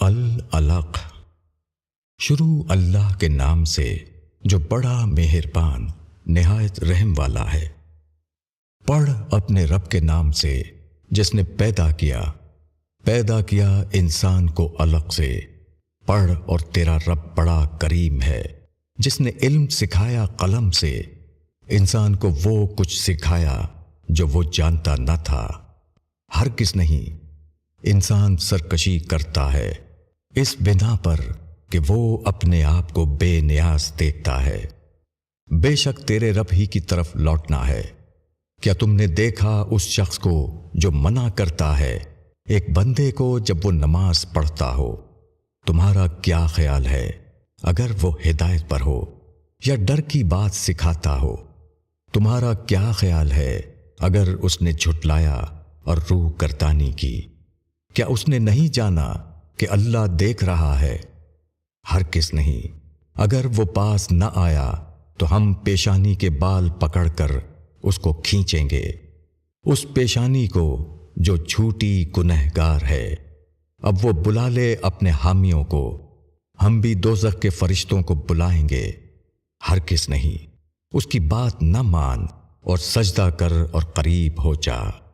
العلق۔ شروع اللہ کے نام سے جو بڑا مہربان، نہایت رحم والا ہے۔ پڑھ اپنے رب کے نام سے جس نے پیدا کیا۔ پیدا کیا انسان کو الگ سے۔ پڑھ اور تیرا رب بڑا کریم ہے، جس نے علم سکھایا قلم سے۔ انسان کو وہ کچھ سکھایا جو وہ جانتا نہ تھا۔ ہر کس نہیں، انسان سرکشی کرتا ہے۔ اس بنا پر کہ وہ اپنے آپ کو بے نیاز دیکھتا ہے۔ بے شک تیرے رب ہی کی طرف لوٹنا ہے۔ کیا تم نے دیکھا اس شخص کو جو منع کرتا ہے؟ ایک بندے کو جب وہ نماز پڑھتا ہو۔ تمہارا کیا خیال ہے؟ اگر وہ ہدایت پر ہو یا ڈر کی بات سکھاتا ہو۔ تمہارا کیا خیال ہے اگر اس نے جھٹلایا اور روح کرتانی کی؟ کیا اس نے نہیں جانا کہ اللہ دیکھ رہا ہے۔ ہر کس نہیں۔ اگر وہ پاس نہ آیا تو ہم پیشانی کے بال پکڑ کر اس کو کھینچیں گے۔ اس پیشانی کو جو چھوٹی گنہ گار ہے۔ اب وہ بلا لے اپنے حامیوں کو۔ ہم بھی دوزخ کے فرشتوں کو بلائیں گے۔ ہر کس نہیں۔ اس کی بات نہ مان اور سجدہ کر اور قریب ہو جا۔